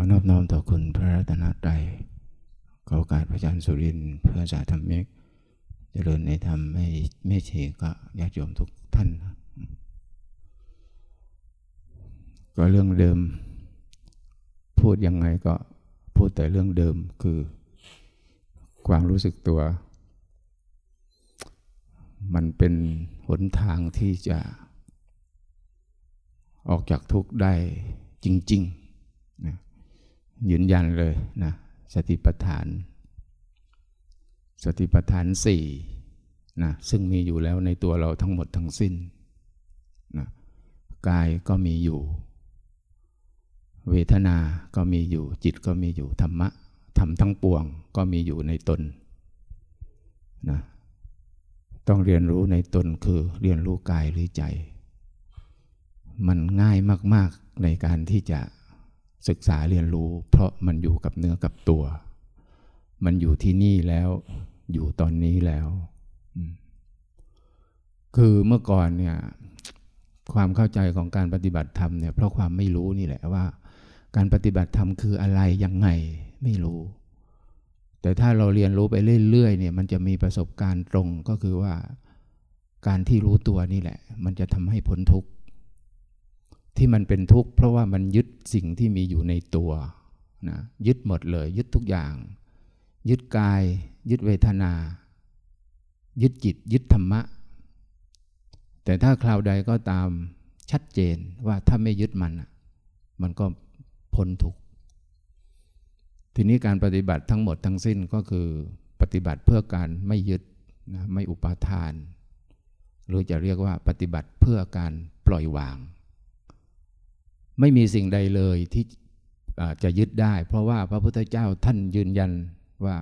อนอบน้อมต่อคุณพระรัตนตรัยขอโอกาสพระอาจารย์สุรินทร์เพื่อสาธรรมิก เจริญในธรรมไม่ไม่ชีก็ญาติโยมทุกท่าน ก็เรื่องเดิม พูดยังไงก็พูดแต่เรื่องเดิมคือความรู้สึกตัว มันเป็นหนทางที่จะออกจากทุกข์ได้จริงๆนะ ยืนยันเลยนะสติปัฏฐาน สติปัฏฐานสี่นะซึ่งมีอยู่แล้วในตัวเราทั้งหมดทั้งสิ้นนะกายก็มีอยู่ เวทนา ก็มีอยู่ จิตก็มีอยู่ ธรรมะธรรมทั้งปวงก็มีอยู่ในตนนะต้องเรียนรู้ในตนคือเรียนรู้กายหรือใจ มันง่ายมาก ๆ ในการที่จะ ศึกษาเรียนรู้ เพราะมันอยู่กับเนื้อกับตัว มันอยู่ที่นี่แล้ว อยู่ตอนนี้แล้ว คือเมื่อก่อนเนี่ย ความเข้าใจของการปฏิบัติธรรมเนี่ยเพราะความไม่รู้นี่แหละว่า การปฏิบัติธรรมคืออะไรยังไงไม่รู้ แต่ถ้าเราเรียนรู้ไปเรื่อยๆเนี่ย มันจะมีประสบการณ์ตรงก็คือว่า การที่รู้ตัวนี่แหละ มันจะทำให้พ้นทุกข์ ที่มันเป็นทุกข์เพราะว่ามันยึดสิ่งที่มีอยู่ในตัวนะยึดหมดเลย ยึดทุกอย่าง ยึดกาย ยึดเวทนา ยึดจิต ยึดธรรมะ แต่ถ้าคราวใดก็ตามชัดเจนว่าถ้าไม่ยึดมัน มันก็พ้นทุกข์ทีนี้การปฏิบัติทั้งหมดทั้งสิ้นก็คือปฏิบัติเพื่อการไม่ยึดนะไม่อุปาทาน หรือจะเรียกว่าปฏิบัติเพื่อการปล่อยวาง ไม่มีสิ่งใดเลยที่จะยึดได้ เพราะว่าพระพุทธเจ้าท่านยืนยันว่า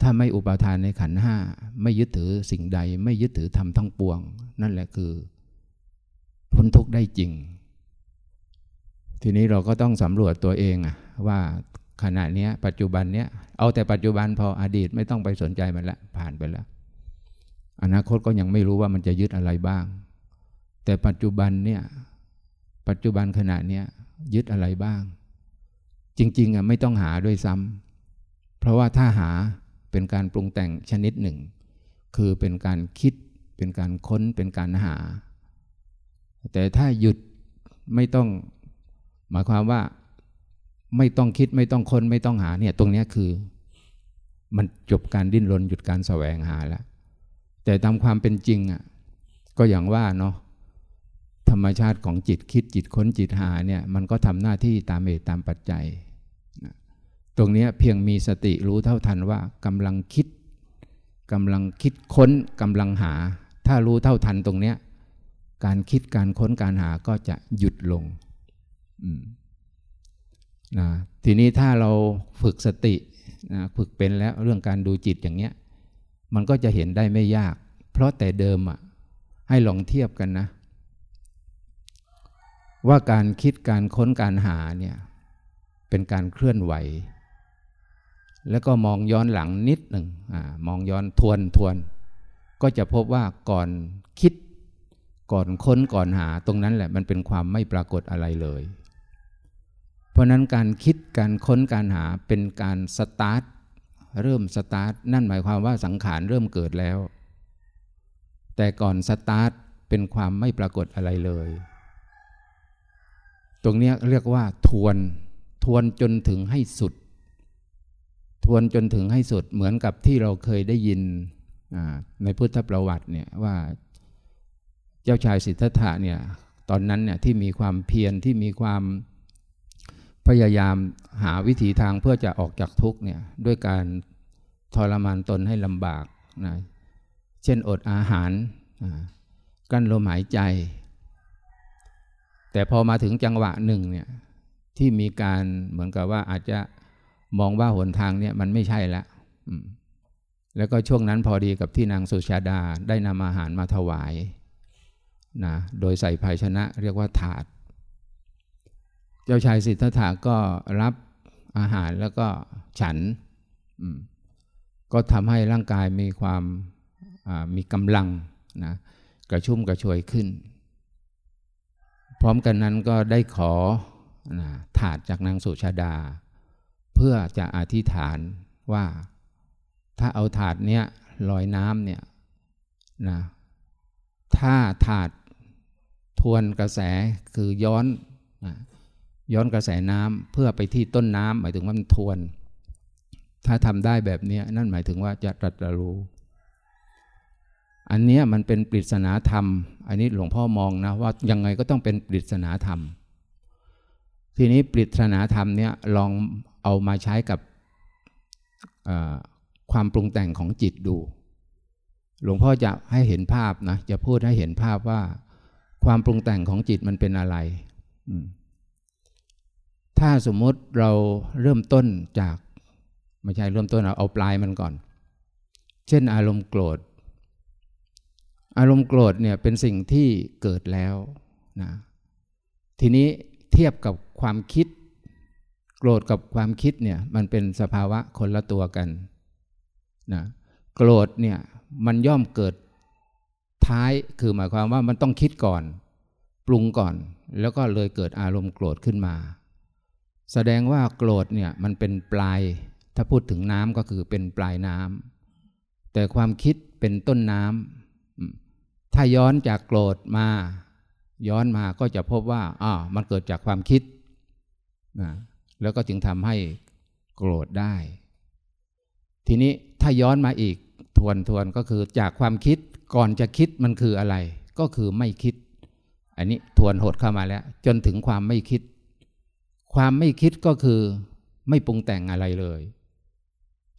ถ้าไม่อุปาทานในขันห้าไม่ยึดถือสิ่งใด ไม่ยึดถือธรรมทั้งปวง นั่นแหละคือ พ้นทุกข์ได้จริง ทีนี้เราก็ต้องสำรวจตัวเองอะว่าขณะนี้ปัจจุบันเนี้ยเอาแต่ปัจจุบันพออดีตไม่ต้องไปสนใจมันละผ่านไปแล้ว อนาคตก็ยังไม่รู้ว่ามันจะยึดอะไรบ้าง แต่ปัจจุบันเนี่ย ปัจจุบันขณะนี้ยึดอะไรบ้าง จริง ๆอะไม่ต้องหาด้วยซ้ำเพราะว่าถ้าหาเป็นการปรุงแต่งชนิดหนึ่ง คือเป็นการคิดเป็นการค้นเป็นการหา แต่ถ้าหยุดไม่ต้อง หมายความว่าไม่ต้องคิดไม่ต้องค้นไม่ต้องหาเนี่ยตรงนี้คือ มันจบการดิ้นรนหยุดการแสวงหาแล้วแต่ตามความเป็นจริงอะก็อย่างว่าเนาะ ธรรมชาติของจิตคิดจิตค้นจิตหาเนี่ยมันก็ทำหน้าที่ตามเหตุตามปัจจัยนะตรงนี้เพียงมีสติรู้เท่าทันว่ากำลังคิดกำลังคิดค้นกำลังหา ถ้ารู้เท่าทันตรงเนี้ยการคิดการค้นการหาก็จะหยุดลงนะทีนี้ถ้าเราฝึกสตินะฝึกเป็นแล้วเรื่องการดูจิตอย่างเนี้ยมันก็จะเห็นได้ไม่ยาก เพราะแต่เดิมอะให้ลองเทียบกันนะ ว่าการคิดการค้นการหาเนี่ยเป็นการเคลื่อนไหว แล้วก็มองย้อนหลังนิดหนึ่งอมองย้อนทวนทวน ก็จะพบว่าก่อนคิดก่อนค้นก่อนหาตรงนั้นแหละมันเป็นความไม่ปรากฏอะไรเลย เพราะนั้นการคิดการค้นการหาเป็นการสตาร์ทเริ่มสตาร์ทนั่นหมายความว่าสังขารเริ่มเกิดแล้ว แต่ก่อนสตาร์ทเป็นความไม่ปรากฏอะไรเลย ตรงนี้เรียกว่าทวน ทวนจนถึงให้สุด ทวนจนถึงให้สุดเหมือนกับที่เราเคยได้ยินในพุทธประวัติเนี่ยว่าเจ้าชายสิทธัตถะเนี่ยตอนนั้นเนี่ยที่มีความเพียรที่มีความพยายามหาวิถีทางเพื่อจะออกจากทุกข์เนี่ยด้วยการทรมานตนให้ลำบากนะเช่นอดอาหารกั้นลมหายใจ แต่พอมาถึงจังหวะหนึ่งเนี่ยที่มีการเหมือนกับว่าอาจจะมองว่าหนทางเนี่ยมันไม่ใช่แล้วแล้วก็ช่วงนั้นพอดีกับที่นางสุชาดาได้นำอาหารมาถวายนะโดยใส่ภาชนะเรียกว่าถาด เจ้าชายสิทธัตถะก็รับอาหารแล้วก็ฉัน ก็ทำให้ร่างกายมีความมีกำลังนะกระชุ่มกระชวยขึ้น พร้อมกันนั้นก็ได้ขอนะถาดจากนางสุชาดา เพื่อจะอธิษฐานว่าถ้าเอาถาดเนี้ยลอยน้ำเนี่ยนะถ้าถาดทวนกระแสคือย้อนนะย้อนกระแสน้ำเพื่อไปที่ต้นน้ำหมายถึงว่ามันทวน ถ้าทำได้แบบนี้นั่นหมายถึงว่าจะตรัสรู้ อันนี้มันเป็นปริศนาธรรม อันนี้หลวงพ่อมองนะว่ายังไงก็ต้องเป็นปริศนาธรรม ทีนี้ปริศนาธรรมเนี่ยลองเอามาใช้กับความปรุงแต่งของจิตดู หลวงพ่อจะให้เห็นภาพนะ จะพูดให้เห็นภาพว่า ความปรุงแต่งของจิตมันเป็นอะไร ถ้าสมมติเราเริ่มต้นจาก ไม่ใช่เริ่มต้นเอาเอาปลายมันก่อน เช่นอารมณ์โกรธ อารมณ์โกรธเนี่ยเป็นสิ่งที่เกิดแล้วนะทีนี้เทียบกับความคิด โกรธกับความคิดเนี่ยมันเป็นสภาวะคนละตัวกันนะโกรธเนี่ยมันย่อมเกิดท้ายคือหมายความว่ามันต้องคิดก่อน ปรุงก่อน แล้วก็เลยเกิดอารมณ์โกรธขึ้นมา แสดงว่าโกรธเนี่ยมันเป็นปลาย ถ้าพูดถึงน้ำก็คือเป็นปลายน้ำแต่ความคิดเป็นต้นน้ำ ถ้าย้อนจากโกรธมา ย้อนมาก็จะพบว่าอ่ามันเกิดจากความคิดนะแล้วก็จึงทำให้โกรธได้ ทีนี้ถ้าย้อนมาอีกทวนทวนก็คือจากความคิดก่อนจะคิดมันคืออะไร ก็คือไม่คิด อันนี้ทวนหดเข้ามาแล้ว จนถึงความไม่คิด ความไม่คิดก็คือไม่ปรุงแต่งอะไรเลย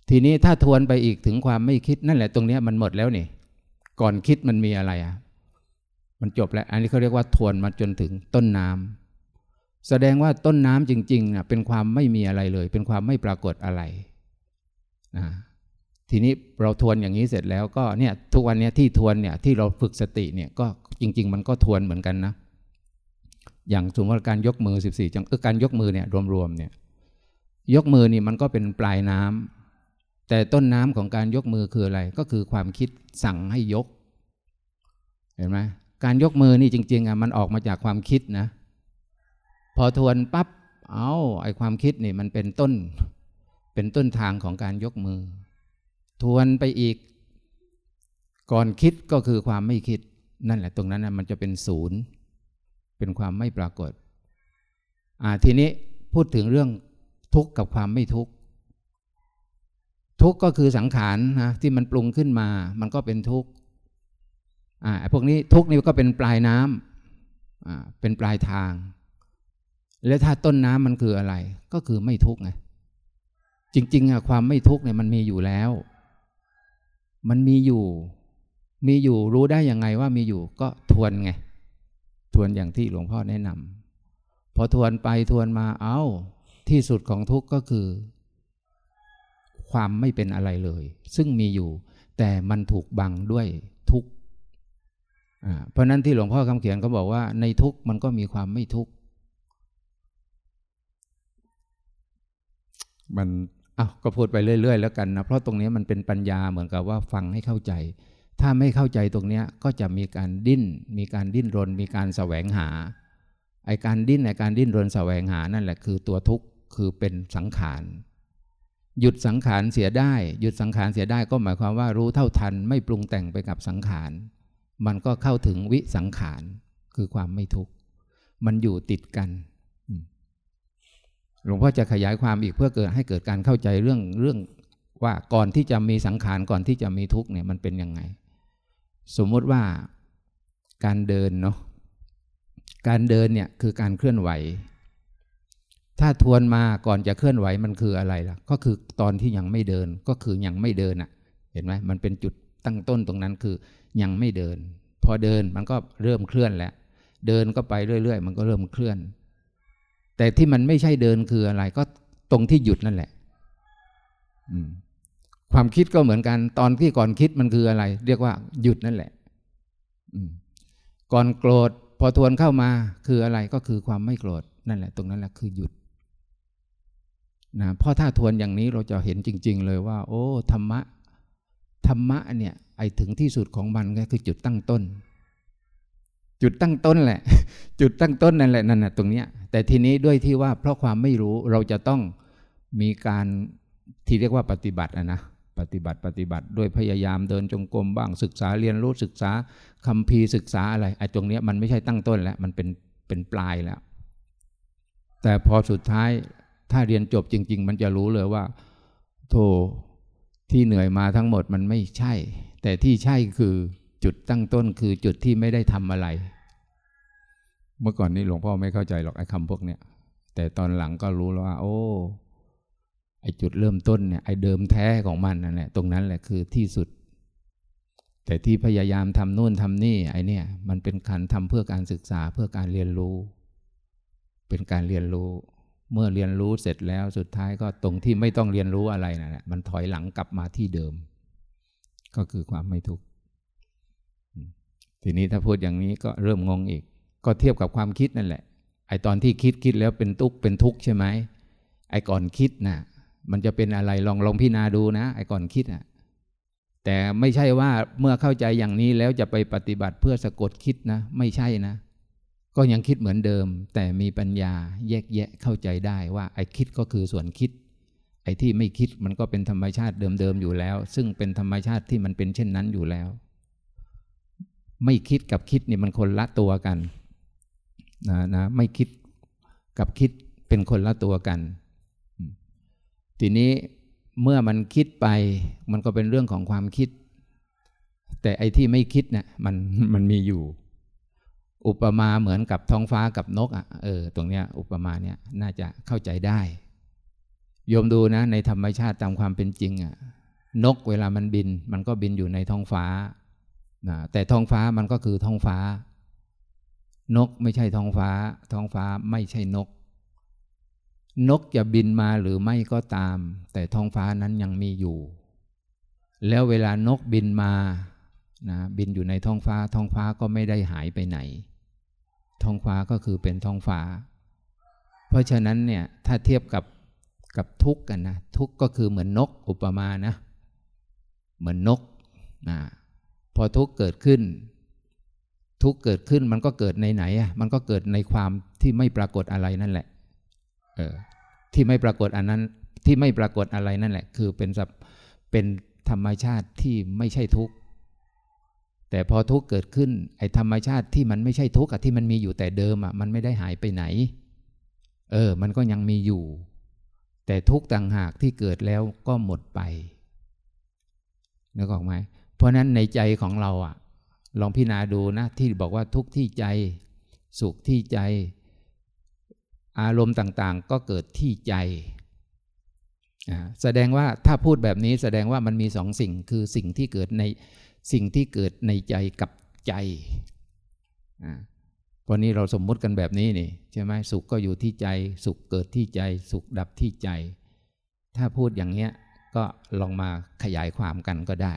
ทีนี้ถ้าทวนไปอีกถึงความไม่คิดนั่นแหละตรงนี้มันหมดแล้วนี่ ก่อนคิดมันมีอะไรอะ มันจบแล้ว อันนี้เขาเรียกว่าทวนมาจนถึงต้นน้ำแสดงว่าต้นน้ำจริงๆอะเป็นความไม่มีอะไรเลย เป็นความไม่ปรากฏอะไรนะทีนี้เราทวนอย่างนี้เสร็จแล้วก็เนี่ยทุกวันนี้ที่ทวนเนี่ยที่เราฝึกสติเนี่ยก็จริง ๆ มันก็ทวนเหมือนกันนะ อย่างสมมติการยกมือ 14 จังเออการยกมือเนี่ยรวมๆเนี่ยยกมือนี่มันก็เป็นปลายน้ำ แต่ต้นน้ำของการยกมือคืออะไร ก็คือความคิดสั่งให้ยก เห็นไหมการยกมือนี่จริง ๆอะมันออกมาจากความคิดนะ พอทวนปับ๊บเอาไอความคิดนี่มันเป็นต้น เป็นต้นทางของการยกมือ ทวนไปอีก ก่อนคิดก็คือความไม่คิดนั่นแหละ ตรงนั้นมันจะเป็นศูนย์ เป็นความไม่ปรากฏ อ่าทีนี้พูดถึงเรื่องทุกข์กับความไม่ทุกข์ ทุกข์ก็คือสังขารนะที่มันปรุงขึ้นมา มันก็เป็นทุกข์อ่าพวกนี้ทุกข์นี่ก็เป็นปลายน้ำอ่าเป็นปลายทาง แล้วถ้าต้นน้ำมันคืออะไร ก็คือไม่ทุกข์ไงจริงๆอะความไม่ทุกข์เนี่ยมันมีอยู่แล้ว มันมีอยู่ มีอยู่รู้ได้ยังไงว่ามีอยู่ก็ทวนไง ทวนอย่างที่หลวงพ่อแนะนำพอทวนไปทวนมาเอา้า ที่สุดของทุกข์ก็คือ ความไม่เป็นอะไรเลย ซึ่งมีอยู่ แต่มันถูกบังด้วยทุกข์เพราะนั้นที่หลวงพ่อคำเขียนเขาบอกว่า ในทุกข์มันก็มีความไม่ทุกข์มันอ้าวก็พูดไปเรื่อย ๆ แล้วกันนะเพราะตรงนี้มันเป็นปัญญาเหมือนกับว่าฟังให้เข้าใจ ถ้าไม่เข้าใจตรงนี้ก็จะมีการดิ้น มีการดิ้นรน มีการแสวงหาไอการดิ้นไอการดิ้นรนแสวงหานั่นแหละคือตัวทุกข์คือเป็นสังขาร หยุดสังขารเสียได้ หยุดสังขารเสียได้ก็หมายความว่ารู้เท่าทัน ไม่ปรุงแต่งไปกับสังขาร มันก็เข้าถึงวิสังขารคือความไม่ทุกข์ มันอยู่ติดกันหลวงพ่อจะขยายความอีกเพื่อเกิดให้เกิดการเข้าใจเรื่องเรื่องว่าก่อนที่จะมีสังขารก่อนที่จะมีทุกข์เนี่ยมันเป็นยังไง สมมติว่าการเดินเนาะการเดินเนี่ยคือการเคลื่อนไหว ถ้าทวนมาก่อนจะเคลื่อนไหวมันคืออะไรล่ะ ก็คือตอนที่ยังไม่เดิน ก็คือยังไม่เดินอะ่ะ เห็นไหมมันเป็นจุดตั้งต้นตรงนั้นคือยังไม่เดิน พอเดินมันก็เริ่มเคลื่อนแล้ว เดินก็ไปเรื่อยๆ มันก็เริ่มเคลื่อน แต่ที่มันไม่ใช่เดินคืออะไร ก็ตรงที่หยุดนั่นแหละความคิดก็เหมือนกัน ตอนที่ก่อนคิดมันคืออะไร เรียกว่า หยุดนั่นแหละก่อนโกรธพอทวนเข้ามาคืออะไรก็คือความไม่โกรธนั่นแหละ ตรงนั้นแหละคือหยุด นะเพราะถ้าทวนอย่างนี้เราจะเห็นจริง ๆ เลยว่า โอ้ธรรมะธรรมะเนี่ยไอถึงที่สุดของมันก็คือจุดตั้งต้น จุดตั้งต้นแหละ จุดตั้งต้นนั่นแหละนั่นนะตรงเนี้ยแต่ทีนี้ด้วยที่ว่าเพราะความไม่รู้เราจะต้องมีการที่เรียกว่าปฏิบัตินะนะปฏิบัติปฏิบัติโดยพยายามเดินจงกรมบ้างศึกษาเรียนรู้ศึกษาคำพีศึกษาอะไรไอ้ตรงเนี้ยมันไม่ใช่ตั้งต้นแล้วมันเป็นเป็นปลายแล้ว แต่พอสุดท้าย ถ้าเรียนจบจริง ๆ มันจะรู้เลยว่าโธที่เหนื่อยมาทั้งหมดมันไม่ใช่ แต่ที่ใช่คือจุดตั้งต้นคือจุดที่ไม่ได้ทำอะไร เมื่อก่อนนี้หลวงพ่อไม่เข้าใจหรอกไอ้คำพวกเนี้ยแต่ตอนหลังก็รู้แล้วว่า โอ้ไอ้จุดเริ่มต้นเนี่ยไอ้เดิมแท้ของมันนั่นแหละตรงนั้นแหละคือที่สุด แต่ที่พยายามทำนู่นทำนี่ ไอ้เนี่ย มันเป็นการทำเพื่อการศึกษาเพื่อการเรียนรู้ เป็นการเรียนรู้ เมื่อเรียนรู้เสร็จแล้วสุดท้ายก็ตรงที่ไม่ต้องเรียนรู้อะไรนั่นแหละมันถอยหลังกลับมาที่เดิม ก็คือความไม่ทุกข์ทีนี้ถ้าพูดอย่างนี้ก็เริ่มงงอีก ก็เทียบกับความคิดนั่นแหละ ไอตอนที่คิดคิดแล้วเป็นทุกข์เป็นทุกข์ใช่ไหมไอก่อนคิดนะ่ะ มันจะเป็นอะไรลองลองพิจารณาดูนะ ไอก่อนคิดอะแต่ไม่ใช่ว่าเมื่อเข้าใจอย่างนี้แล้วจะไปปฏิบัติเพื่อสะกดคิดนะ ไม่ใช่นะ ก็ยังคิดเหมือนเดิม แต่มีปัญญาแยกแยะเข้าใจได้ว่าไอ้คิดก็คือส่วนคิด ไอ้ที่ไม่คิดมันก็เป็นธรรมชาติเดิมๆอยู่แล้ว ซึ่งเป็นธรรมชาติที่มันเป็นเช่นนั้นอยู่แล้ว ไม่คิดกับคิดนี่มันคนละตัวกันนะนะไม่คิดกับคิดเป็นคนละตัวกัน ทีนี้เมื่อมันคิดไปมันก็เป็นเรื่องของความคิด แต่ไอ้ที่ไม่คิดเนะี่ยมันมันมีอยู่ อุปมาเหมือนกับท้องฟ้ากับนกอะเออตรงเนี้ยอุปมาเนี้ยน่าจะเข้าใจได้โยมดูนะในธรรมชาติตามความเป็นจริงอะนกเวลามันบิน มันก็บินอยู่ในท้องฟ้านะแต่ท้องฟ้ามันก็คือท้องฟ้า นกไม่ใช่ท้องฟ้า ท้องฟ้าไม่ใช่นก นกจะบินมาหรือไม่ก็ตาม แต่ท้องฟ้านั้นยังมีอยู่ แล้วเวลานกบินมานะบินอยู่ในท้องฟ้า ท้องฟ้าก็ไม่ได้หายไปไหน ท้องฟ้าก็คือเป็นท้องฟ้า เพราะฉะนั้นเนี่ยถ้าเทียบกับกับทุกข์กันนะทุกข์ก็คือเหมือนนกอุปมานะเหมือนนกนะพอทุกข์เกิดขึ้น ทุกข์เกิดขึ้นมันก็เกิดในไหนอะมันก็เกิดในความที่ไม่ปรากฏอะไรนั่นแหละเออที่ไม่ปรากฏอันนั้นที่ไม่ปรากฏอะไรนั่นแหละ คือเป็นสับเป็นธรรมชาติที่ไม่ใช่ทุกข์ แต่พอทุกข์เกิดขึ้นไอ้ธรรมชาติที่มันไม่ใช่ทุกข์ที่มันมีอยู่แต่เดิมอะมันไม่ได้หายไปไหน เออ มันก็ยังมีอยู่ แต่ทุกข์ต่างหากที่เกิดแล้วก็หมดไปนึกออกไหมเพราะนั้นในใจของเราอะ ลองพิจารณาดูนะ ที่บอกว่าทุกข์ที่ใจ สุขที่ใจ อารมณ์ต่างๆ ก็เกิดที่ใจแสดงว่าถ้าพูดแบบนี้แสดงว่ามันมีสองสิ่งคือสิ่งที่เกิดใน สิ่งที่เกิดในใจกับใจวันนี้เราสมมุติกันแบบนี้นี่ใช่ไหมสุขก็อยู่ที่ใจ สุขเกิดที่ใจ สุขดับที่ใจ ถ้าพูดอย่างเนี้ยก็ลองมาขยายความกันก็ได้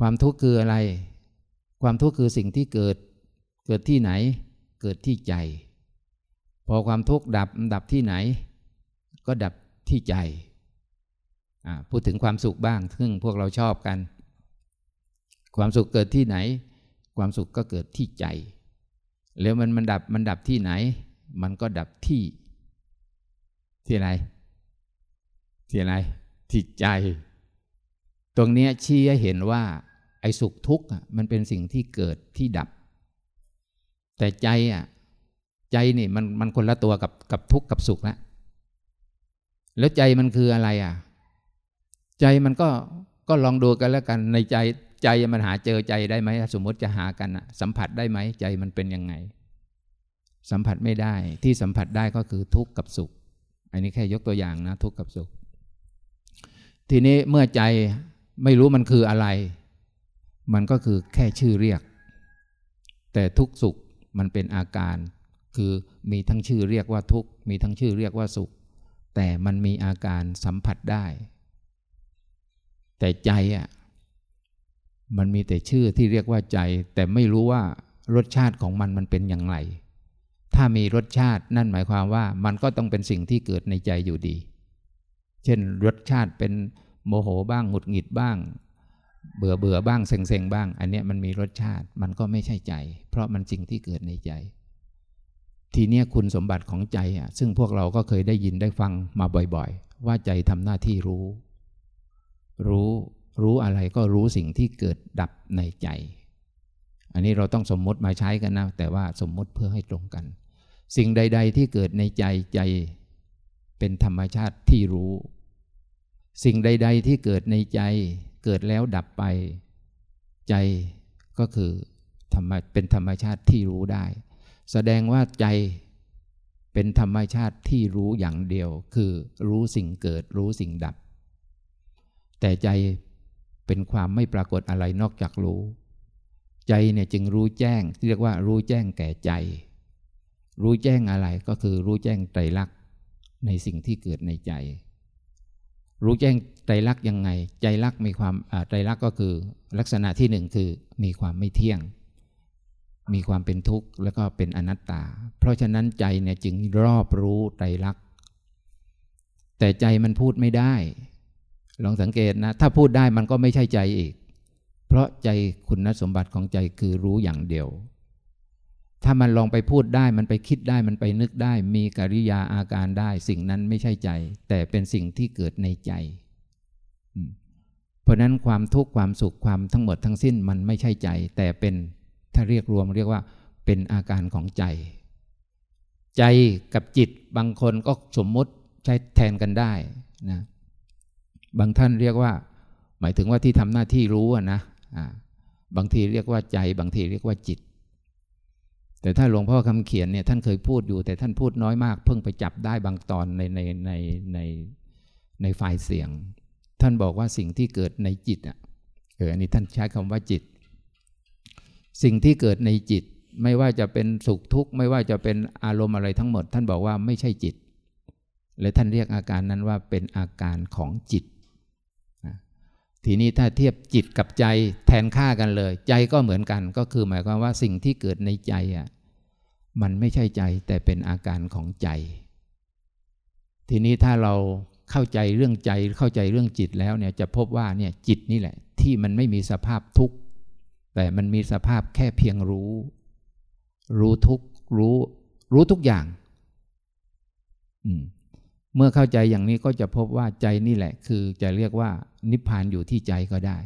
ความทุกข์คืออะไร ความทุกข์คือสิ่งที่เกิด เกิดที่ไหน เกิดที่ใจ พอความทุกข์ดับดับที่ไหน ก็ดับที่ใจพูดถึงความสุขบ้าง ซึ่งพวกเราชอบกัน ความสุขเกิดที่ไหน ความสุขก็เกิดที่ใจ แล้วมันมันดับมันดับที่ไหน มันก็ดับที่ ที่อะไรที่อะไรที่ใจ ตรงนี้ชี้ให้เห็นว่า ไอ้สุขทุกข์มันเป็นสิ่งที่เกิดที่ดับ แต่ใจอะใจนี่มันมันคนละตัวกับกับทุกข์กับสุขล้วแล้วใจมันคืออะไรอะ ใจมันก็ก็ลองดูกันแล้วกันในใจ ใจมันหาเจอใจได้ไหมสมมติจะหากันสัมผัสได้ไหมใจมันเป็นยังไง สัมผัสไม่ได้ที่สัมผัสได้ก็คือทุกข์กับสุข อันนี้แค่ยกตัวอย่างนะ ทุกข์กับสุข ทีนี้เมื่อใจไม่รู้มันคืออะไร มันก็คือแค่ชื่อเรียก แต่ทุกสุขมันเป็นอาการ คือมีทั้งชื่อเรียกว่าทุกข์มีทั้งชื่อเรียกว่าสุข แต่มันมีอาการสัมผัสได้ แต่ใจอะ มันมีแต่ชื่อที่เรียกว่าใจ แต่ไม่รู้ว่ารสชาติของมันมันเป็นอย่างไร ถ้ามีรสชาตินั่นหมายความว่ามันก็ต้องเป็นสิ่งที่เกิดในใจอยู่ดี เช่นรสชาติเป็นโมโหบ้างหงุดหงิดบ้าง เบื่อเบื่อบ้างเซ็งเซ็งบ้าง อันนี้มันมีรสชาติมันก็ไม่ใช่ใจ เพราะมันสิ่งที่เกิดในใจ ทีนี้คุณสมบัติของใจอะซึ่งพวกเราก็เคยได้ยินได้ฟังมาบ่อยๆ ว่าใจทำหน้าที่รู้ รู้ รู้อะไรก็รู้สิ่งที่เกิดดับในใจ อันนี้เราต้องสมมติมาใช้กันนะ แต่ว่าสมมติเพื่อให้ตรงกัน สิ่งใด ๆ ที่เกิดในใจใจ เป็นธรรมชาติที่รู้ สิ่งใด ๆ ที่เกิดในใจ เกิดแล้วดับไป ใจก็คือธรรมเป็นธรรมชาติที่รู้ได้ แสดงว่าใจเป็นธรรมชาติที่รู้อย่างเดียว คือรู้สิ่งเกิดรู้สิ่งดับ แต่ใจ เป็นความไม่ปรากฏอะไรนอกจากรู้ ใจเนี่ยจึงรู้แจ้งเรียกว่ารู้แจ้งแก่ใจ รู้แจ้งอะไรก็คือรู้แจ้งไตรลักษณ์ในสิ่งที่เกิดในใจ รู้แจ้งไตรลักษณ์ยังไง ใจลักษณ์มีความไตรลักษณ์ก็คือ ลักษณะที่หนึ่งคือมีความไม่เที่ยง มีความเป็นทุกข์แล้วก็เป็นอนัตตา เพราะฉะนั้นใจเนี่ยจึงรอบรู้ไตรลักษณ์แต่ใจมันพูดไม่ได้ ลองสังเกตนะ ถ้าพูดได้มันก็ไม่ใช่ใจอีก เพราะใจคุณสมบัติของใจคือรู้อย่างเดียว ถ้ามันลองไปพูดได้มันไปคิดได้มันไปนึกได้ มีกิริยาอาการได้ สิ่งนั้นไม่ใช่ใจ แต่เป็นสิ่งที่เกิดในใจ เพราะนั้นความทุกข์ความสุขความทั้งหมดทั้งสิ้นมันไม่ใช่ใจ แต่เป็นถ้าเรียกรวมเรียกว่าเป็นอาการของใจ ใจกับจิตบางคนก็สมมติใช้แทนกันได้นะ บางท่านเรียกว่า หมายถึงว่าที่ทำหน้าที่รู้นะบางทีเรียกว่าใจ บางทีเรียกว่าจิต แต่ถ้าหลวงพ่อคำเขียนเนี่ยท่านเคยพูดอยู่ แต่ท่านพูดน้อยมาก เพิ่งไปจับได้บางตอนในในในในในไฟล์เสียง ท่านบอกว่าสิ่งที่เกิดในจิตอะเอออันนี้ท่านใช้คำว่าจิต สิ่งที่เกิดในจิตไม่ว่าจะเป็นสุขทุกข์ไม่ว่าจะเป็นอารมณ์อะไรทั้งหมด ท่านบอกว่าไม่ใช่จิต และท่านเรียกอาการนั้นว่าเป็นอาการของจิต ทีนี้ถ้าเทียบจิตกับใจแทนค่ากันเลย ใจก็เหมือนกัน ก็คือหมายความว่าสิ่งที่เกิดในใจอะมันไม่ใช่ใจแต่เป็นอาการของใจ ทีนี้ถ้าเราเข้าใจเรื่องใจเข้าใจเรื่องจิตแล้วเนี่ยจะพบว่าเนี่ยจิตนี่แหละ ที่มันไม่มีสภาพทุกข์แต่มันมีสภาพแค่เพียงรู้ รู้ทุกรู้ รู้ทุกอย่าง อืม เมื่อเข้าใจอย่างนี้ก็จะพบว่าใจนี่แหละ คือจะเรียกว่า นิพพานอยู่ที่ใจก็ได้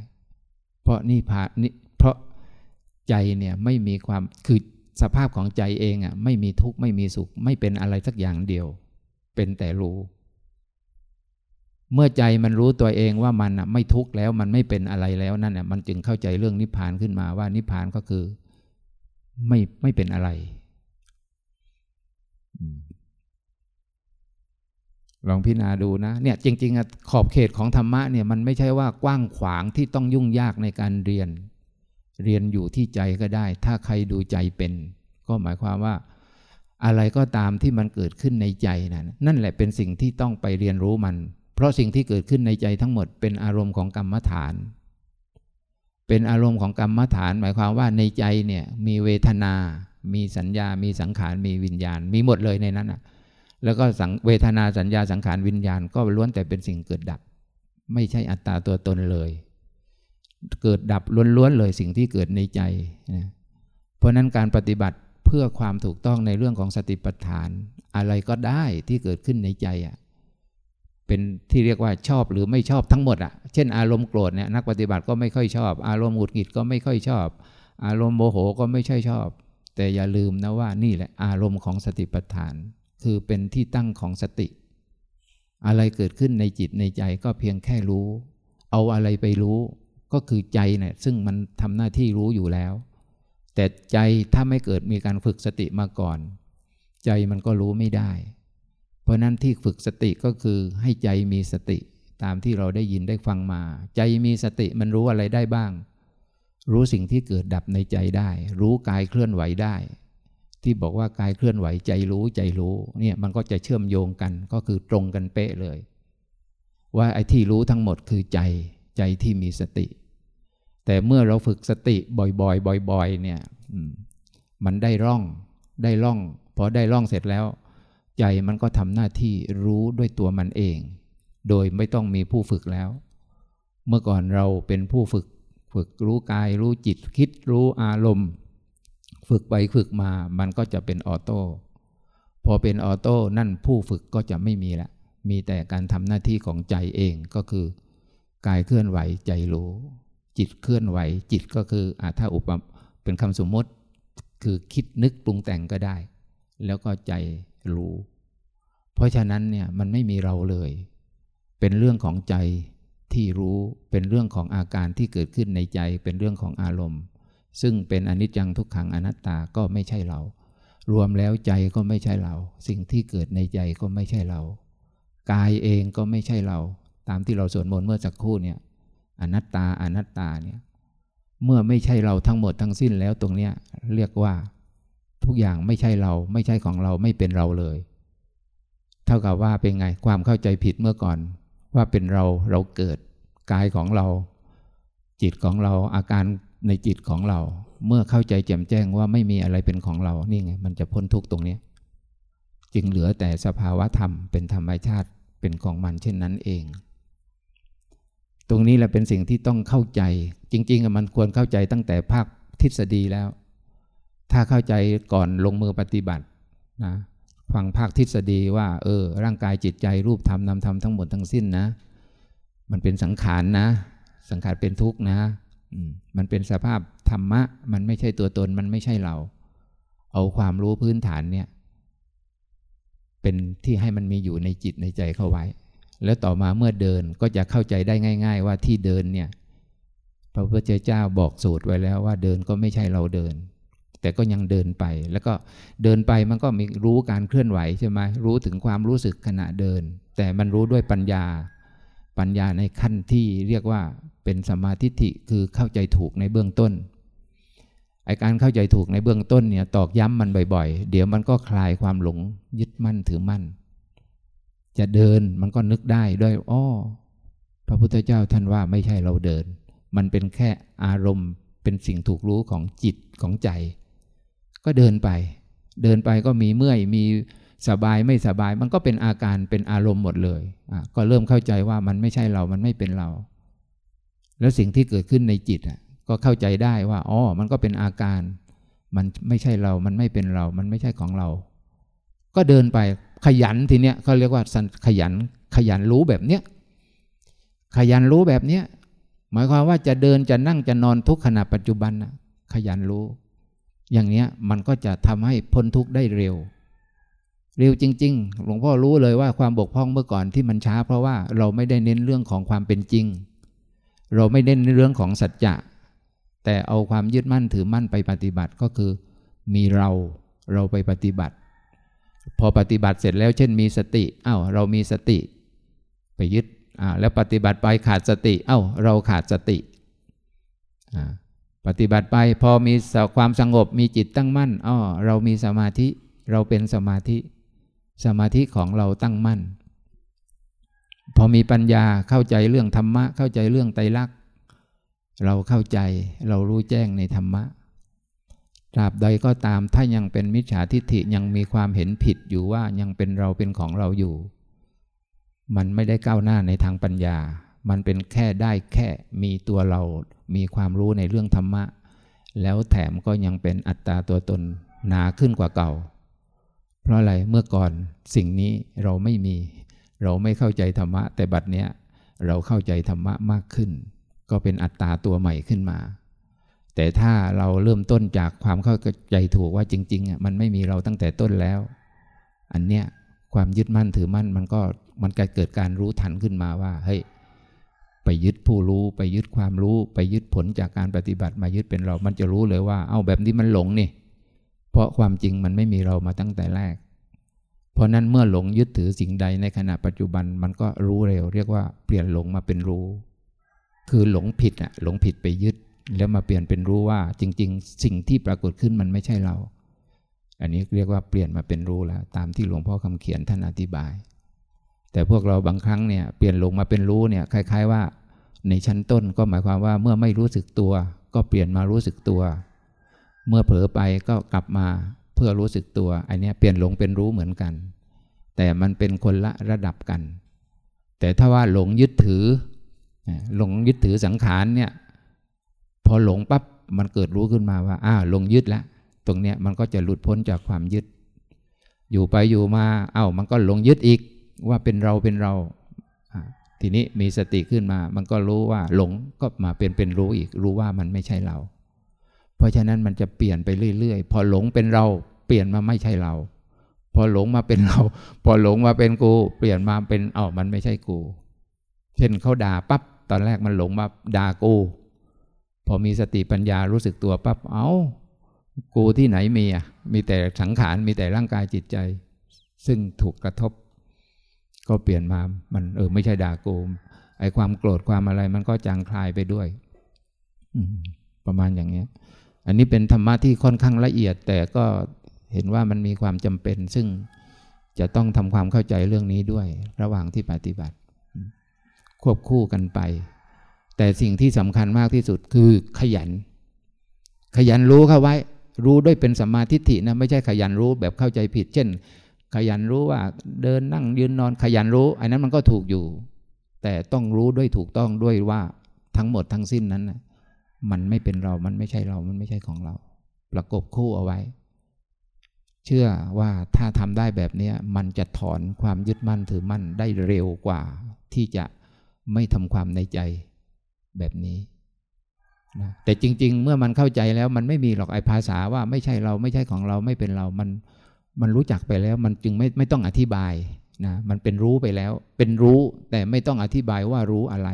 เพราะนิพพานเพราะใจเนี่ยไม่มีความคือสภาพของใจเองอะไม่มีทุกข์ไม่มีสุข ไม่เป็นอะไรสักอย่างเดียว เป็นแต่รู้ เมื่อใจมันรู้ตัวเองว่ามันอะไม่ทุกข์แล้วมันไม่เป็นอะไรแล้วนั่นอะมันจึงเข้าใจเรื่องนิพพานขึ้นมาว่านิพพานก็คือ ไม่ไม่เป็นอะไร ลองพิจารณาดูนะเนี่ยจริงๆขอบเขตของธรรมะเนี่ยมันไม่ใช่ว่ากว้างขวางที่ต้องยุ่งยากในการเรียน เรียนอยู่ที่ใจก็ได้ ถ้าใครดูใจเป็น ก็หมายความว่า อะไรก็ตามที่มันเกิดขึ้นในใจนั้นนั่นแหละเป็นสิ่งที่ต้องไปเรียนรู้มัน เพราะสิ่งที่เกิดขึ้นในใจทั้งหมดเป็นอารมณ์ของกรรมฐาน เป็นอารมณ์ของกรรมฐาน หมายความว่าในใจเนี่ยมีเวทนา มีสัญญา มีสังขาร มีวิญญาณ มีหมดเลยในนั้นอะ แล้วก็สังเวทนาสัญญาสังขารวิญญาณก็ล้วนแต่เป็นสิ่งเกิดดับ ไม่ใช่อัตตาตัวตนเลย เกิดดับล้วนๆเลยสิ่งที่เกิดในใจนะเพราะนั้นการปฏิบัติเพื่อความถูกต้องในเรื่องของสติปัฏฐาน อะไรก็ได้ที่เกิดขึ้นในใจอะเป็นที่เรียกว่าชอบหรือไม่ชอบทั้งหมดอะ เช่นอารมณ์โกรธเนี่ยนักปฏิบัติก็ไม่ค่อยชอบ อารมณ์หงุดหงิดก็ไม่ค่อยชอบ อารมณ์โมโหก็ไม่ใช่ชอบ แต่อย่าลืมนะว่านี่แหละอารมณ์ของสติปัฏฐาน คือเป็นที่ตั้งของสติ อะไรเกิดขึ้นในจิตในใจก็เพียงแค่รู้ เอาอะไรไปรู้ ก็คือใจเนี่ยซึ่งมันทำหน้าที่รู้อยู่แล้ว แต่ใจถ้าไม่เกิดมีการฝึกสติมาก่อน ใจมันก็รู้ไม่ได้ เพราะนั้นที่ฝึกสติก็คือให้ใจมีสติตามที่เราได้ยินได้ฟังมา ใจมีสติมันรู้อะไรได้บ้าง รู้สิ่งที่เกิดดับในใจได้ รู้กายเคลื่อนไหวได้ ที่บอกว่ากายเคลื่อนไหวใจรู้ใจรู้เนี่ยมันก็จะเชื่อมโยงกันก็คือตรงกันเป๊ะเลย ว่าไอ้ที่รู้ทั้งหมดคือใจใจที่มีสติ แต่เมื่อเราฝึกสติบ่อยๆ บ่อย ๆ เนี่ยมันได้ร่องได้ร่องพอได้ร่องเสร็จแล้ว ใจมันก็ทำหน้าที่รู้ด้วยตัวมันเอง โดยไม่ต้องมีผู้ฝึกแล้ว เมื่อก่อนเราเป็นผู้ฝึก ฝึกรู้กายรู้จิตคิดรู้อารมณ์ ฝึกไปฝึกมามันก็จะเป็นออโต้พอเป็นออโต้นั่นผู้ฝึกก็จะไม่มีละ มีแต่การทำหน้าที่ของใจเองก็คือกายเคลื่อนไหวใจรู้ จิตเคลื่อนไหว จิตก็คืออาถ้าอุปเป็นคำสมมติ คือคิดนึกปรุงแต่งก็ได้ แล้วก็ใจรู้ เพราะฉะนั้นเนี่ยมันไม่มีเราเลย เป็นเรื่องของใจที่รู้เป็นเรื่องของอาการที่เกิดขึ้นในใจ เป็นเรื่องของอารมณ์ ซึ่งเป็นอนิจจังทุกขังอนัตตาก็ไม่ใช่เรา รวมแล้วใจก็ไม่ใช่เรา สิ่งที่เกิดในใจก็ไม่ใช่เรา กายเองก็ไม่ใช่เรา ตามที่เราสวดมนต์เมื่อสักครู่เนี่ยอนัตตาอนัตตาเนี่ยเมื่อไม่ใช่เราทั้งหมดทั้งสิ้นแล้วตรงเนี้ยเรียกว่า ทุกอย่างไม่ใช่เราไม่ใช่ของเราไม่เป็นเราเลย เท่ากับว่าเป็นไงความเข้าใจผิดเมื่อก่อน ว่าเป็นเราเราเกิดกายของเรา จิตของเราอาการ ในจิตของเรา เมื่อเข้าใจแจ่มแจ้งว่าไม่มีอะไรเป็นของเรา นี่ไง มันจะพ้นทุกตรงนี้ จึงเหลือแต่สภาวะธรรมเป็นธรรมชาติเป็นของมันเช่นนั้นเอง ตรงนี้แหละเป็นสิ่งที่ต้องเข้าใจ จริง ๆ มันควรเข้าใจตั้งแต่ภาคทฤษฎีแล้ว ถ้าเข้าใจก่อนลงมือปฏิบัตินะฟังภาคทฤษฎีว่า เออ ร่างกายจิตใจรูปธรรมนามธรรมทั้งหมดทั้งสิ้นนะ มันเป็นสังขารนนะ สังขารเป็นทุกข์นะ มันเป็นสภาพธรรมะ มันไม่ใช่ตัวตนมันไม่ใช่เรา เอาความรู้พื้นฐานเนี่ย เป็นที่ให้มันมีอยู่ในจิตในใจเข้าไว้ แล้วต่อมาเมื่อเดินก็จะเข้าใจได้ง่าย ๆ ว่าที่เดินเนี่ย พระพุทธเจ้าบอกสูตรไว้แล้วว่าเดินก็ไม่ใช่เราเดิน แต่ก็ยังเดินไป แล้วก็เดินไปมันก็มีรู้การเคลื่อนไหวใช่ไหมรู้ถึงความรู้สึกขณะเดิน แต่มันรู้ด้วยปัญญา ปัญญาในขั้นที่เรียกว่าเป็นสมาธิิคือเข้าใจถูกในเบื้องต้นไอการเข้าใจถูกในเบื้องต้นเนี่ยตอกย้ำมันบ่อยๆ เดี๋ยวมันก็คลายความหลงยึดมั่นถือมั่น จะเดินมันก็นึกได้ด้วยอ้อพระพุทธเจ้าท่านว่าไม่ใช่เราเดิน มันเป็นแค่อารมณ์เป็นสิ่งถูกรู้ของจิตของใจ ก็เดินไป เดินไปก็มีเมื่อยมี สบายไม่สบายมันก็เป็นอาการเป็นอารมณ์หมดเลยอะก็เริ่มเข้าใจว่ามันไม่ใช่เรามันไม่เป็นเรา แล้วสิ่งที่เกิดขึ้นในจิตอะก็เข้าใจได้ว่าอ๋อมันก็เป็นอาการ มันไม่ใช่เรามันไม่เป็นเรา มันไม่ใช่ของเรา ก็เดินไปขยันทีเนี้ยเขาเรียกว่าขยันขยันรู้แบบเนี้ยขยันรู้แบบเนี้ยหมายความว่าจะเดินจะนั่งจะนอนทุกขณะปัจจุบันนะขยันรู้ อย่างเนี้ยมันก็จะทำให้พ้นทุกข์ได้เร็ว เร็วจริง ๆ หลวงพ่อรู้เลยว่าความบกพร่องเมื่อก่อนที่มันช้า เพราะว่าเราไม่ได้เน้นเรื่องของความเป็นจริง เราไม่เน้นเรื่องของสัจจะ แต่เอาความยึดมั่นถือมั่นไปปฏิบัติก็คือ มีเราเราไปปฏิบัติ พอปฏิบัติเสร็จแล้วเช่นมีสติอา้าวเรามีสติ ไปยึดอ่าแล้วปฏิบัติไปขาดสติเอา้าเราขาดสติอ่าปฏิบัติไปพอมีความสงบมีจิตตั้งมั่นอ๋อเรามีสมาธิเราเป็นสมาธิ สมาธิของเราตั้งมั่น พอมีปัญญาเข้าใจเรื่องธรรมะ เข้าใจเรื่องไตรลักษณ์เราเข้าใจเรารู้แจ้งในธรรมะตราบใดก็ตามถ้ายังเป็นมิจฉาทิฏฐิยังมีความเห็นผิดอยู่ว่ายังเป็นเราเป็นของเราอยู่ มันไม่ได้ก้าวหน้าในทางปัญญา มันเป็นแค่ได้แค่มีตัวเรา มีความรู้ในเรื่องธรรมะ แล้วแถมก็ยังเป็นอัตตาตัวตนหนาขึ้นกว่าเก่า เพราะอะไรเมื่อก่อนสิ่งนี้เราไม่มี เราไม่เข้าใจธรรมะ แต่บัดเนี้ยเราเข้าใจธรรมะมากขึ้น ก็เป็นอัตตาตัวใหม่ขึ้นมา แต่ถ้าเราเริ่มต้นจากความเข้าใจถูกว่าจริงๆอะมันไม่มีเราตั้งแต่ต้นแล้ว อันเนี้ยความยึดมั่นถือมั่นมันก็มันเกิดการรู้ทันขึ้นมาว่าเฮ้ยไปยึดผู้รู้ไปยึดความรู้ ไปยึดผลจากการปฏิบัติมายึดเป็นเรา มันจะรู้เลยว่า เอ้าแบบนี้มันหลงนี่ เพราะความจริงมันไม่มีเรามาตั้งแต่แรก เพราะนั้นเมื่อหลงยึดถือสิ่งใดในขณะปัจจุบันมันก็รู้เร็ว เรียกว่าเปลี่ยนหลงมาเป็นรู้ คือหลงผิดอะหลงผิดไปยึด แล้วมาเปลี่ยนเป็นรู้ว่าจริง ๆ สิ่งที่ปรากฏขึ้นมันไม่ใช่เรา อันนี้เรียกว่าเปลี่ยนมาเป็นรู้แล้วตามที่หลวงพ่อคำเขียนท่านอธิบาย แต่พวกเราบางครั้งเนี่ยเปลี่ยนหลงมาเป็นรู้เนี่ยคล้าย ๆ ว่า ในชั้นต้นก็หมายความว่าเมื่อไม่รู้สึกตัว ก็เปลี่ยนมารู้สึกตัว เมื่อเผลอไปก็กลับมาเพื่อรู้สึกตัว อันนี้เปลี่ยนหลงเป็นรู้เหมือนกัน แต่มันเป็นคนละระดับกัน แต่ถ้าว่าหลงยึดถือ หลงยึดถือสังขารเนี่ยพอหลงปั๊บมันเกิดรู้ขึ้นมาว่าอ้าวหลงยึดแล้วตรงเนี้ยมันก็จะหลุดพ้นจากความยึด อยู่ไปอยู่มาเอา้ามันก็หลงยึดอีกว่าเป็นเราเป็นเรา ทีนี้มีสติขึ้นมา มันก็รู้ว่าหลงก็มาเป็นเป็นรู้อีก รู้ว่ามันไม่ใช่เรา เพราะฉะนั้นมันจะเปลี่ยนไปเรื่อยๆ พอหลงเป็นเราเปลี่ยนมาไม่ใช่เรา พอหลงมาเป็นเรา พอหลงมาเป็นกู เปลี่ยนมาเป็นเอ้ามันไม่ใช่กู เช่นเขาด่าปั๊บตอนแรกมันหลงมาด่ากู พอมีสติปัญญารู้สึกตัวปั๊บเอา้า กูที่ไหนมีอะมีแต่สังขารมีแต่ร่างกายจิตใจ ซึ่งถูกกระทบ ก็เปลี่ยนมามันเออไม่ใช่ด่ากูไอความโกรธความอะไรมันก็จางคลายไปด้วยประมาณอย่างเนี้ย อันนี้เป็นธรรมะที่ค่อนข้างละเอียด แต่ก็เห็นว่ามันมีความจำเป็น ซึ่งจะต้องทำความเข้าใจเรื่องนี้ด้วย ระหว่างที่ปฏิบัติ ควบคู่กันไป แต่สิ่งที่สำคัญมากที่สุดคือขยัน ขยันรู้เข้าไว้ รู้ด้วยเป็นสัมมาทิฏฐินะไม่ใช่ขยันรู้แบบเข้าใจผิด เช่น ขยันรู้ว่าเดินนั่งยืนนอนขยันรู้อันนั้นมันก็ถูกอยู่ แต่ต้องรู้ด้วยถูกต้องด้วยว่าทั้งหมดทั้งสิ้นนั้นนะ มันไม่เป็นเรา มันไม่ใช่เรา มันไม่ใช่ของเรา ประกบคู่เอาไว้ เชื่อว่าถ้าทำได้แบบนี้มันจะถอนความยึดมั่นถือมั่นได้เร็วกว่า ที่จะไม่ทำความในใจแบบนี้นะแต่จริง ๆ เมื่อมันเข้าใจแล้ว มันไม่มีหรอกไอ้ภาษาว่าไม่ใช่เราไม่ใช่ของเราไม่เป็นเรา มันมันรู้จักไปแล้ว มันจึงไม่ไม่ต้องอธิบายนะมันเป็นรู้ไปแล้ว เป็นรู้แต่ไม่ต้องอธิบายว่ารู้อะไร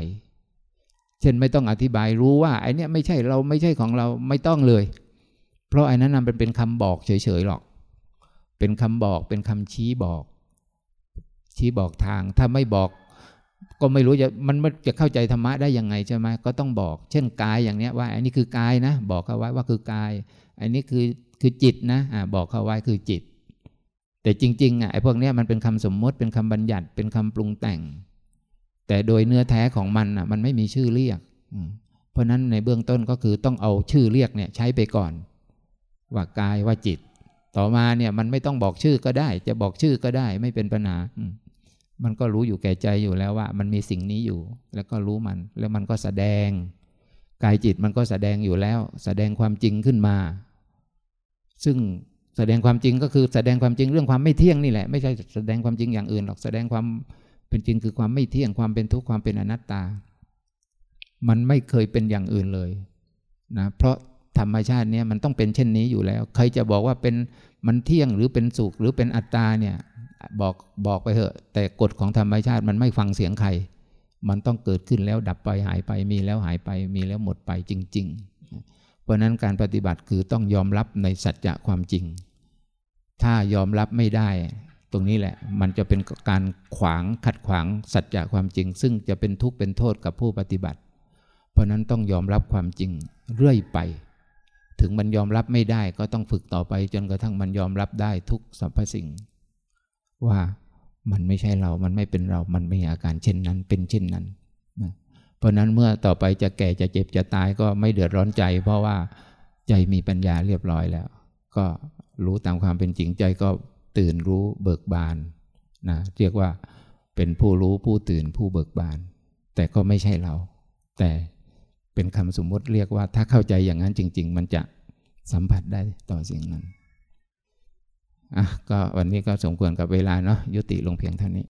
ช่นไม่ต้องอธิบายรู้ว่าไอ้นี่ไม่ใช่เราไม่ใช่ของเราไม่ต้องเลย เพราะไอ้นั้นมันเป็นคำบอกเฉยๆหรอก เป็นคำบอกเป็นคำชี้บอก ชี้บอกทางถ้าไม่บอก ก็ไม่รู้จะมันจะเข้าใจธรรมะได้ยังไงใช่ไหมก็ต้องบอก เช่นกายอย่างเนี้ยว่าอันนี้คือกายนะ บอกเขาไว้ว่าคือกายอันนี้คือคือจิตนะอ่าบอกเขาไว้คือจิต แต่จริงๆอะไอ้พวกเนี้ยมันเป็นคำสมมติเป็นคำบัญญัติเป็นคำปรุงแต่ง แต่โดยเนื้อแท้ของมันอะมันไม่มีชื่อเรียก เพราะนั้นในเบื้องต้นก็คือต้องเอาชื่อเรียกเนี่ยใช้ไปก่อน ว่ากายว่าจิต ต่อมาเนี่ยมันไม่ต้องบอกชื่อก็ได้ จะบอกชื่อก็ได้ไม่เป็นปัญหา มันก็รู้อยู่แก่ใจอยู่แล้วว่า มันมีสิ่งนี้อยู่ แล้วก็รู้มัน แล้วมันก็แสดง กายจิตมันก็แสดงอยู่แล้ว แสดงความจริงขึ้นมา ซึ่งแสดงความจริงก็คือแสดงความจริงเรื่องความไม่เที่ยงนี่แหละ ไม่ใช่แสดงความจริงอย่างอื่นหรอกแสดงความ เป็นจริงคือความไม่เที่ยงความเป็นทุกข์ความเป็นอนัตตา มันไม่เคยเป็นอย่างอื่นเลยนะเพราะธรรมชาติเนี้ยมันต้องเป็นเช่นนี้อยู่แล้ว ใครจะบอกว่าเป็นมันเที่ยงหรือเป็นสุขหรือเป็นอัตตาเนี่ยบอกบอกไปเถอะ แต่กฎของธรรมชาติมันไม่ฟังเสียงใคร มันต้องเกิดขึ้นแล้วดับไปหายไปมีแล้วหายไปมีแล้วหมดไปจริง ๆ เพราะนั้นการปฏิบัติคือต้องยอมรับในสัจจะความจริง ถ้ายอมรับไม่ได้ รงนี้แหละ มันจะเป็นการขวางขัดขวางสัจจะความจริง ซึ่งจะเป็นทุกข์เป็นโทษกับผู้ปฏิบัติ เพราะนั้นต้องยอมรับความจริงเรื่อยไป ถึงมันยอมรับไม่ได้ก็ต้องฝึกต่อไป จนกระทั่งมันยอมรับได้ทุกสรรพสิ่ง ว่ามันไม่ใช่เรา มันไม่เป็นเรา มันไมีอาการเช่นนั้น เป็นเช่นนั้นนะเพราะนั้นเมื่อต่อไปจะแก่จะเจ็บจะตายก็ไม่เดือดร้อนใจ เพราะว่าใจมีปัญญาเรียบร้อยแล้ว ก็รู้ตามความเป็นจริงใจก็ ตื่นรู้เบิกบานนะเรียกว่าเป็นผู้รู้ผู้ตื่นผู้เบิกบาน แต่ก็ไม่ใช่เรา แต่เป็นคำสมมติเรียกว่า ถ้าเข้าใจอย่างนั้นจริง ๆ มันจะสัมผัสได้ต่อสิ่งนั้นอะก็วันนี้ก็สมควรกับเวลาเนาะยุติลงเพียงเท่านี้